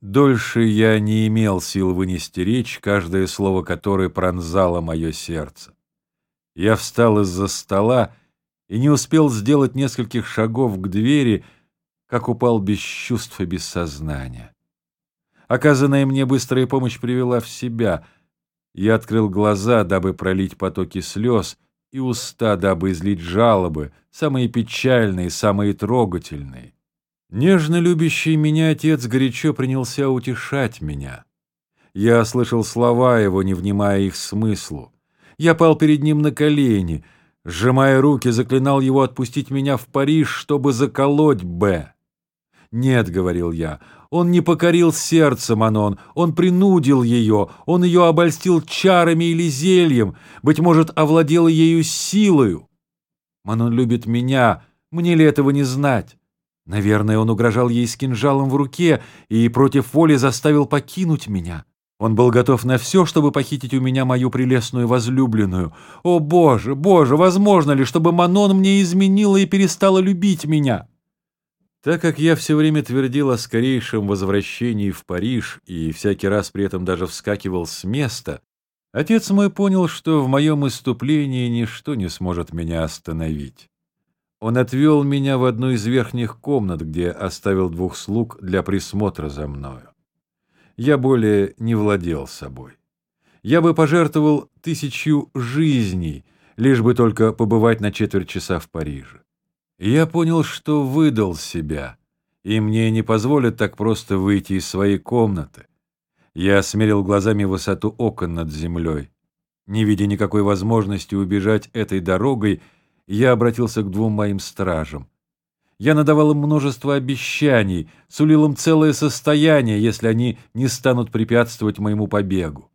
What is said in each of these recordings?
Дольше я не имел сил вынести речь, каждое слово которой пронзало мое сердце. Я встал из-за стола и не успел сделать нескольких шагов к двери, как упал без чувств и без сознания. Оказанная мне быстрая помощь привела в себя. Я открыл глаза, дабы пролить потоки слез, и уста, дабы излить жалобы, самые печальные, самые трогательные. Нежно любящий меня отец горячо принялся утешать меня. Я слышал слова его, не внимая их смыслу. Я пал перед ним на колени, сжимая руки, заклинал его отпустить меня в Париж, чтобы заколоть Б. «Нет», — говорил я, — «он не покорил сердце Манон, он принудил ее, он ее обольстил чарами или зельем, быть может, овладел ею силою. Манон любит меня, мне ли этого не знать?» Наверное, он угрожал ей с кинжалом в руке и против воли заставил покинуть меня. Он был готов на все, чтобы похитить у меня мою прелестную возлюбленную. О, Боже, Боже, возможно ли, чтобы Манон мне изменила и перестала любить меня?» Так как я все время твердил о скорейшем возвращении в Париж и всякий раз при этом даже вскакивал с места, отец мой понял, что в моем иступлении ничто не сможет меня остановить. Он отвел меня в одну из верхних комнат, где оставил двух слуг для присмотра за мною. Я более не владел собой. Я бы пожертвовал тысячу жизней, лишь бы только побывать на четверть часа в Париже. Я понял, что выдал себя, и мне не позволят так просто выйти из своей комнаты. Я смерил глазами высоту окон над землей. Не видя никакой возможности убежать этой дорогой, я обратился к двум моим стражам. Я надавал им множество обещаний, сулил им целое состояние, если они не станут препятствовать моему побегу.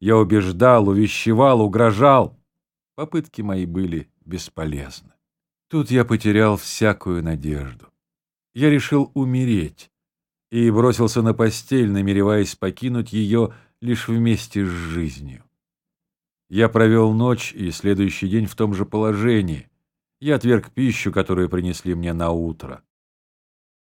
Я убеждал, увещевал, угрожал. Попытки мои были бесполезны. Тут я потерял всякую надежду. Я решил умереть и бросился на постель, намереваясь покинуть ее лишь вместе с жизнью. Я провел ночь и следующий день в том же положении. Я отверг пищу, которую принесли мне на утро.